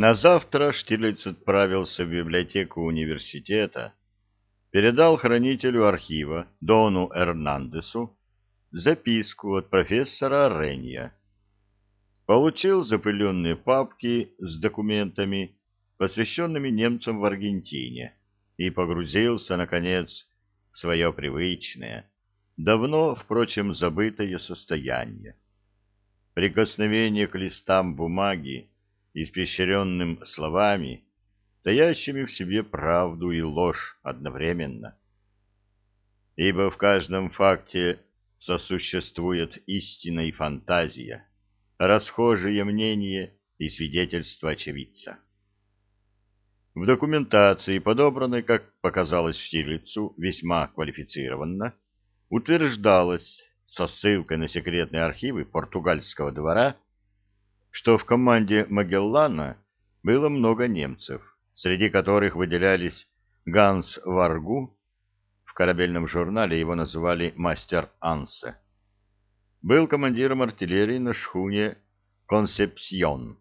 На завтра Штирлиц отправился в библиотеку университета, передал хранителю архива Дону Эрнандесу записку от профессора Ренья. Получил запыленные папки с документами, посвященными немцам в Аргентине, и погрузился, наконец, в свое привычное, давно, впрочем, забытое состояние. Прикосновение к листам бумаги, испещренным словами, таящими в себе правду и ложь одновременно. Ибо в каждом факте сосуществует истина и фантазия, расхожее мнение и свидетельство очевидца. В документации, подобранной, как показалось Штирлицу, весьма квалифицированно, утверждалось со ссылкой на секретные архивы португальского двора, что в команде Магеллана было много немцев, среди которых выделялись Ганс Варгу, в корабельном журнале его называли «Мастер Ансе», был командиром артиллерии на шхуне «Консепсьон»,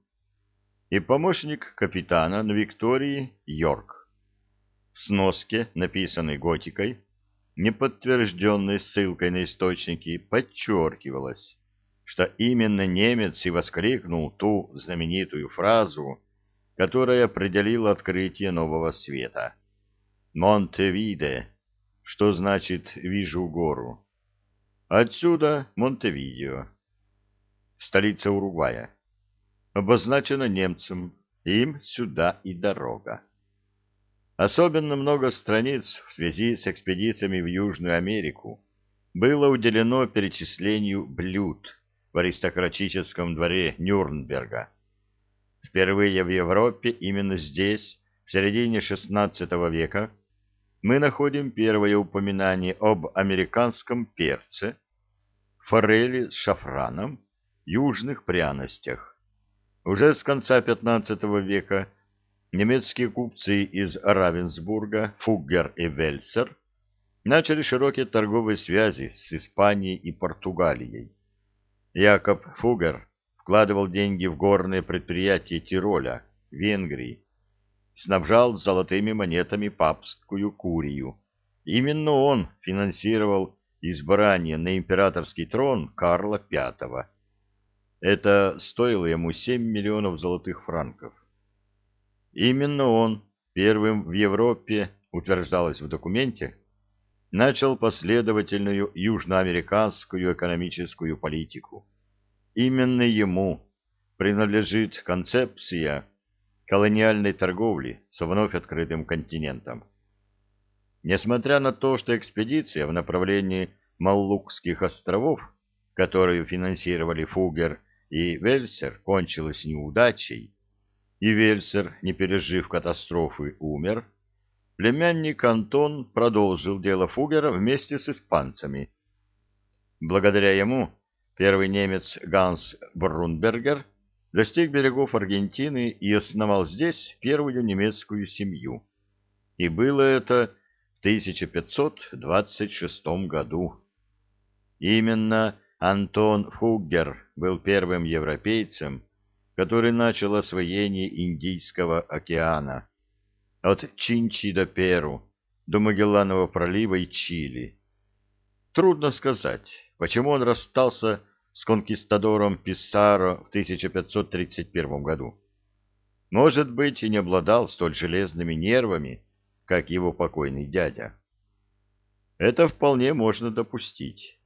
и помощник капитана на Виктории Йорк. В сноске, написанной готикой, не подтвержденной ссылкой на источники, подчеркивалось, что именно немец и воскликнул ту знаменитую фразу, которая определила открытие нового света. «Монтевиде», что значит «вижу гору». Отсюда Монтевидео, столица Уругвая обозначено немцем, им сюда и дорога. Особенно много страниц в связи с экспедициями в Южную Америку было уделено перечислению блюд в аристократическом дворе Нюрнберга. Впервые в Европе именно здесь, в середине XVI века, мы находим первое упоминание об американском перце, форели с шафраном, южных пряностях, уже с конца XV века немецкие купцы из Равенсбурга, Фуггер и Вельсер начали широкие торговые связи с Испанией и Португалией. Якоб Фугер вкладывал деньги в горные предприятия Тироля, Венгрии, снабжал золотыми монетами папскую курию. Именно он финансировал избрание на императорский трон Карла V это стоило ему 7 миллионов золотых франков. Именно он первым в Европе, утверждалось в документе, начал последовательную южноамериканскую экономическую политику. Именно ему принадлежит концепция колониальной торговли с вновь открытым континентом. Несмотря на то, что экспедиция в направлении Маллукских островов, которую финансировали Фугер и Вельсер кончилась неудачей, и Вельсер, не пережив катастрофы, умер, племянник Антон продолжил дело Фугера вместе с испанцами. Благодаря ему первый немец Ганс Брунбергер достиг берегов Аргентины и основал здесь первую немецкую семью. И было это в 1526 году. Именно Антон Фуггер был первым европейцем, который начал освоение Индийского океана от Чинчи до Перу, до Магелланова пролива и Чили. Трудно сказать, почему он расстался с конкистадором Писаро в 1531 году. Может быть, и не обладал столь железными нервами, как его покойный дядя. Это вполне можно допустить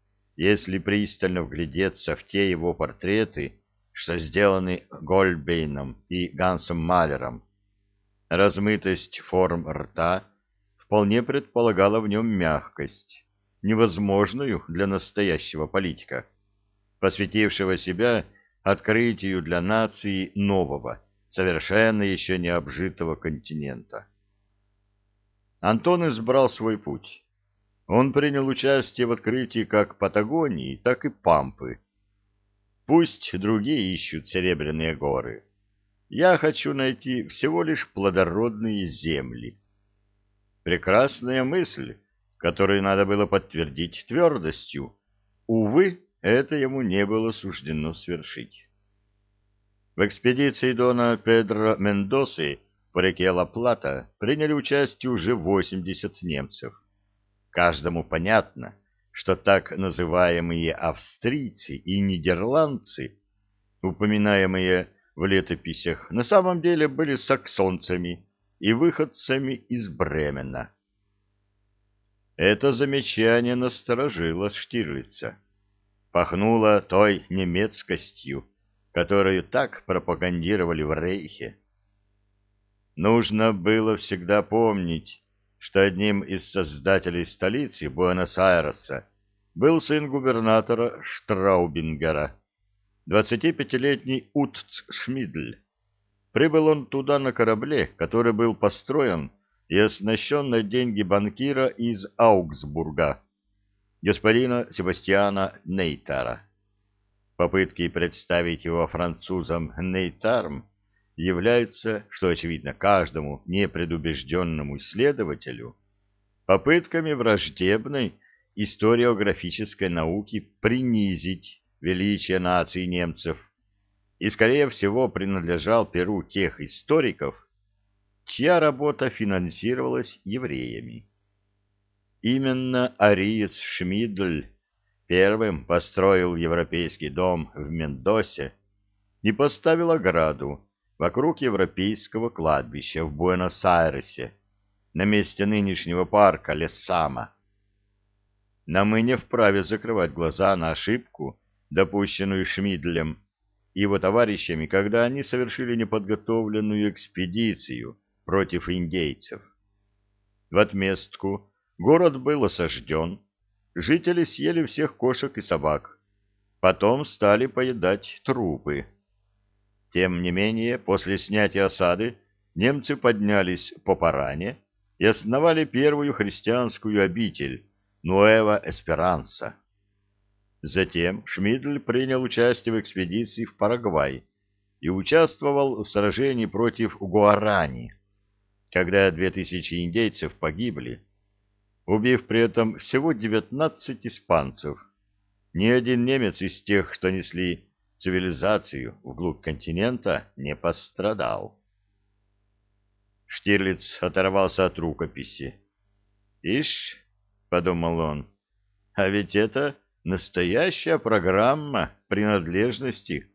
если пристально вглядеться в те его портреты, что сделаны Гольбейном и Гансом Малером. Размытость форм рта вполне предполагала в нем мягкость, невозможную для настоящего политика, посвятившего себя открытию для нации нового, совершенно еще не обжитого континента. Антон избрал свой путь он принял участие в открытии как Патагонии, так и Пампы. Пусть другие ищут серебряные горы. Я хочу найти всего лишь плодородные земли. Прекрасная мысль, которую надо было подтвердить твердостью. Увы, это ему не было суждено свершить. В экспедиции Дона Педро Мендосы по реке Ла-Плата приняли участие уже 80 немцев. Каждому понятно, что так называемые австрийцы и нидерландцы, упоминаемые в летописях, на самом деле были саксонцами и выходцами из Бремена. Это замечание насторожило Штирлица. Пахнуло той немецкостью, которую так пропагандировали в Рейхе. Нужно было всегда помнить, что одним из создателей столицы Буэнос-Айреса был сын губернатора Штраубингера, 25-летний Утц Шмидль. Прибыл он туда на корабле, который был построен и оснащен на деньги банкира из Аугсбурга, господина Себастьяна Нейтара. Попытки представить его французам Нейтарм являются, что очевидно каждому непредубежденному исследователю, попытками враждебной историографической науки принизить величие нации немцев и, скорее всего, принадлежал перу тех историков, чья работа финансировалась евреями. Именно Ариец Шмидль первым построил европейский дом в Мендосе и поставил ограду вокруг европейского кладбища в Буэнос-Айресе, на месте нынешнего парка Лессама. Но мы не вправе закрывать глаза на ошибку, допущенную Шмидлем и его товарищами, когда они совершили неподготовленную экспедицию против индейцев. В отместку город был осажден, жители съели всех кошек и собак, потом стали поедать трупы. Тем не менее, после снятия осады немцы поднялись по Паране и основали первую христианскую обитель Нуэва Эсперанса. Затем Шмидль принял участие в экспедиции в Парагвай и участвовал в сражении против Гуарани, когда две тысячи индейцев погибли, убив при этом всего 19 испанцев. Ни один немец из тех, что несли цивилизацию вглубь континента, не пострадал. Штирлиц оторвался от рукописи. «Ишь», — подумал он, — «а ведь это настоящая программа принадлежности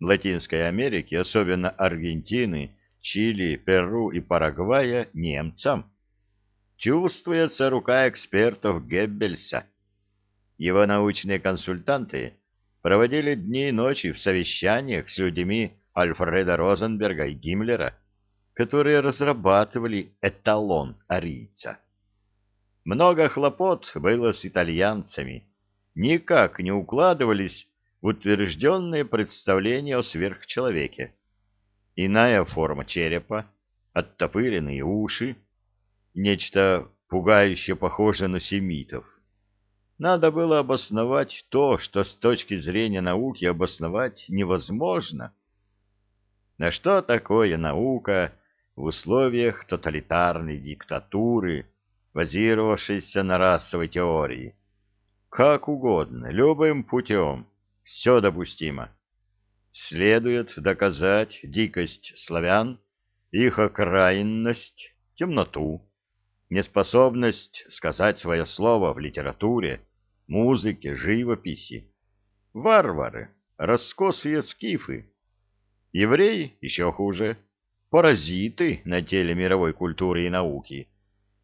Латинской Америки, особенно Аргентины, Чили, Перу и Парагвая, немцам. Чувствуется рука экспертов Геббельса. Его научные консультанты проводили дни и ночи в совещаниях с людьми Альфреда Розенберга и Гиммлера, которые разрабатывали эталон арийца. Много хлопот было с итальянцами, никак не укладывались в утвержденные представления о сверхчеловеке. Иная форма черепа, оттопыренные уши, нечто пугающе похожее на семитов. Надо было обосновать то, что с точки зрения науки обосновать невозможно. На что такое наука в условиях тоталитарной диктатуры, базировавшейся на расовой теории? Как угодно, любым путем, все допустимо. Следует доказать дикость славян, их окраинность, темноту, неспособность сказать свое слово в литературе, музыке, живописи. Варвары, раскосые скифы. Евреи еще хуже, паразиты на теле мировой культуры и науки.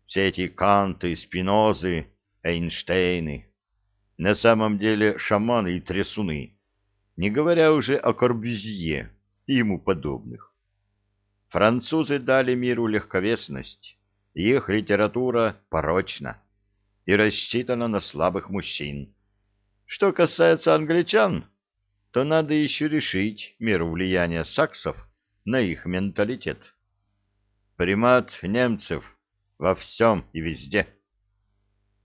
Все эти Канты, Спинозы, Эйнштейны. На самом деле шаманы и трясуны, не говоря уже о Корбюзье и ему подобных. Французы дали миру легковесность, их литература порочна и рассчитана на слабых мужчин. Что касается англичан, то надо еще решить меру влияния саксов на их менталитет. Примат немцев во всем и везде.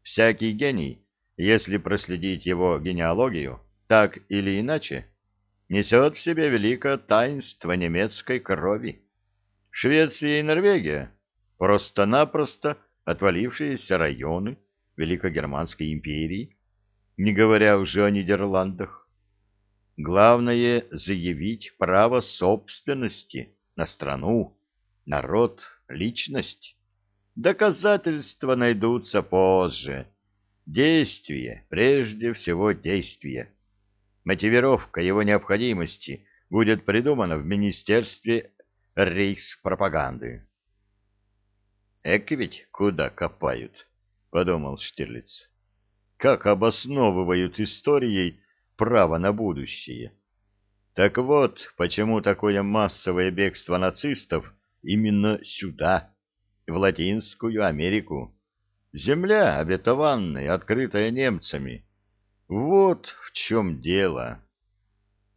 Всякий гений, если проследить его генеалогию, так или иначе, несет в себе великое таинство немецкой крови. Швеция и Норвегия просто-напросто отвалившиеся районы Великогерманской империи, не говоря уже о Нидерландах. Главное — заявить право собственности на страну, народ, личность. Доказательства найдутся позже. Действие, прежде всего действие. Мотивировка его необходимости будет придумана в Министерстве рейхспропаганды. «Эк ведь куда копают», — подумал Штирлиц. «Как обосновывают историей право на будущее. Так вот, почему такое массовое бегство нацистов именно сюда, в Латинскую Америку. Земля обетованная, открытая немцами. Вот в чем дело.